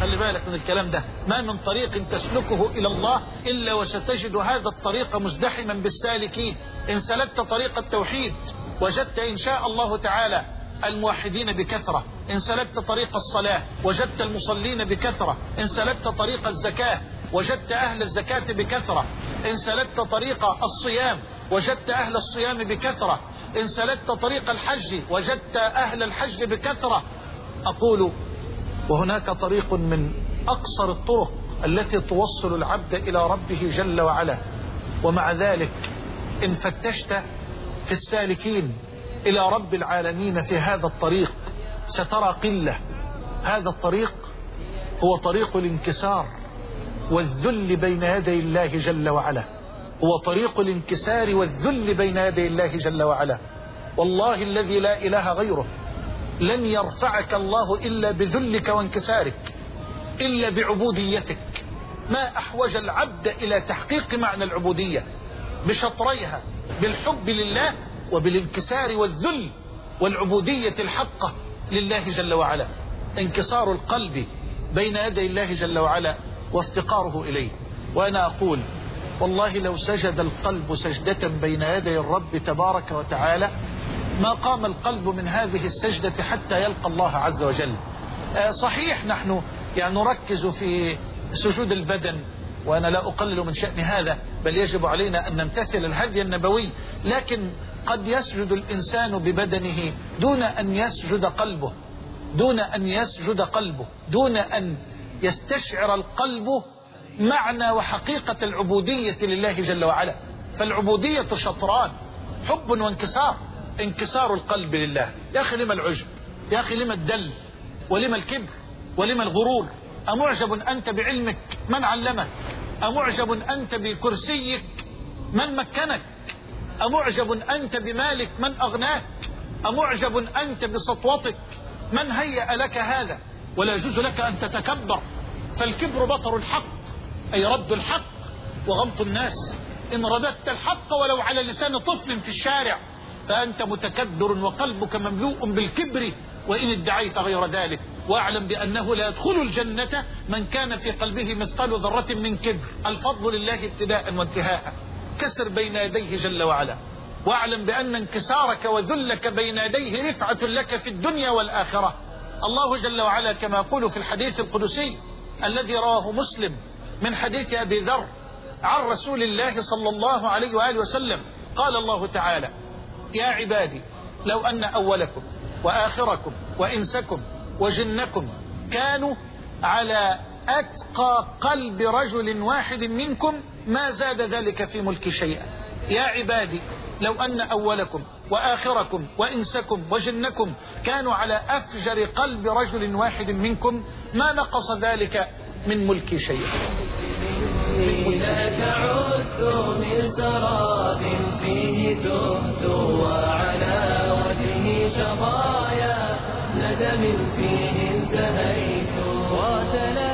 خلي بالك من الكلام ده. ما من طريق تسلكه إلى الله إلا وستجد هذا الطريق مزدحما بالسالكين. إن سلكت طريق التوحيد وجدت إن شاء الله تعالى الموحدين بكثرة. إن سلكت طريق الصلاة وجدت المصلين بكثرة. إن سلكت طريق الزكاة وجدت أهل الزكاة بكثرة. إن سلكت طريق الصيام وجدت أهل الصيام بكثرة. إن سلكت طريق الحج وجدت أهل الحج بكثرة أقول وهناك طريق من أقصر الطرق التي توصل العبد إلى ربه جل وعلا. ومع ذلك إن فتشت في السالكين إلى رب العالمين في هذا الطريق سترى قلة. هذا الطريق هو طريق الانكسار والذل بين يدي الله جل وعلا. هو طريق الانكسار والذل بين يدي الله جل وعلا. والله الذي لا إله غيره. لن يرفعك الله إلا بذلك وانكسارك إلا بعبوديتك. ما أحوج العبد إلى تحقيق معنى العبودية؟ بشطريها بالحب لله وبالانكسار والذل والعبودية الحقة لله جل وعلا. انكسار القلب بين يدي الله جل وعلا وافتقاره إليه. وأنا أقول والله لو سجد القلب سجدة بين يدي الرب تبارك وتعالى ما قام القلب من هذه السجدة حتى يلقى الله عز وجل. صحيح نحن يعني نركز في سجود البدن وأنا لا أقلل من شأن هذا بل يجب علينا أن نمتثل الهدي النبوي لكن قد يسجد الإنسان ببدنه دون أن يسجد قلبه دون أن يسجد قلبه دون أن يستشعر القلب معنى وحقيقة العبودية لله جل وعلا. فالعبودية شطران حب وانكسار انكسار القلب لله. يا أخي لما العجب؟ يا أخي لما الدل؟ ولما الكبر؟ ولما الغرور؟ أمعجب أنت بعلمك من علمك؟ أمعجب أنت بكرسيك من مكنك؟ أمعجب أنت بمالك من أغناك؟ أمعجب أنت بسطوتك؟ من هيأ لك هذا؟ ولا يجوز لك أن تتكبر. فالكبر بطر الحق. أي رد الحق وغمط الناس. إن رددت الحق ولو على لسان طفل في الشارع فأنت متكبر وقلبك مملوء بالكبر وإن ادعيت غير ذلك واعلم بأنه لا يدخل الجنة من كان في قلبه مثقال ذرة من كبر. الفضل لله ابتداء وانتهاء. كسر بين يديه جل وعلا. واعلم بأن انكسارك وذلك بين يديه رفعة لك في الدنيا والآخرة. الله جل وعلا كما يقول في الحديث القدسي الذي رواه مسلم من حديث أبي ذر عن رسول الله صلى الله عليه وآله وسلم. قال الله تعالى يا عبادي لو أن أولكم وآخركم وإنسكم وجنكم كانوا على أتقى قلب رجل واحد منكم ما زاد ذلك في ملك شيئا. يا عبادي لو أن أولكم وآخركم وإنسكم وجنكم كانوا على أفجر قلب رجل واحد منكم ما نقص ذلك من ملكي شيئا إذا تعدت من سراب فيه تهت وعلى وجهه شظايا ندم فيه انتهيت وتلاقيت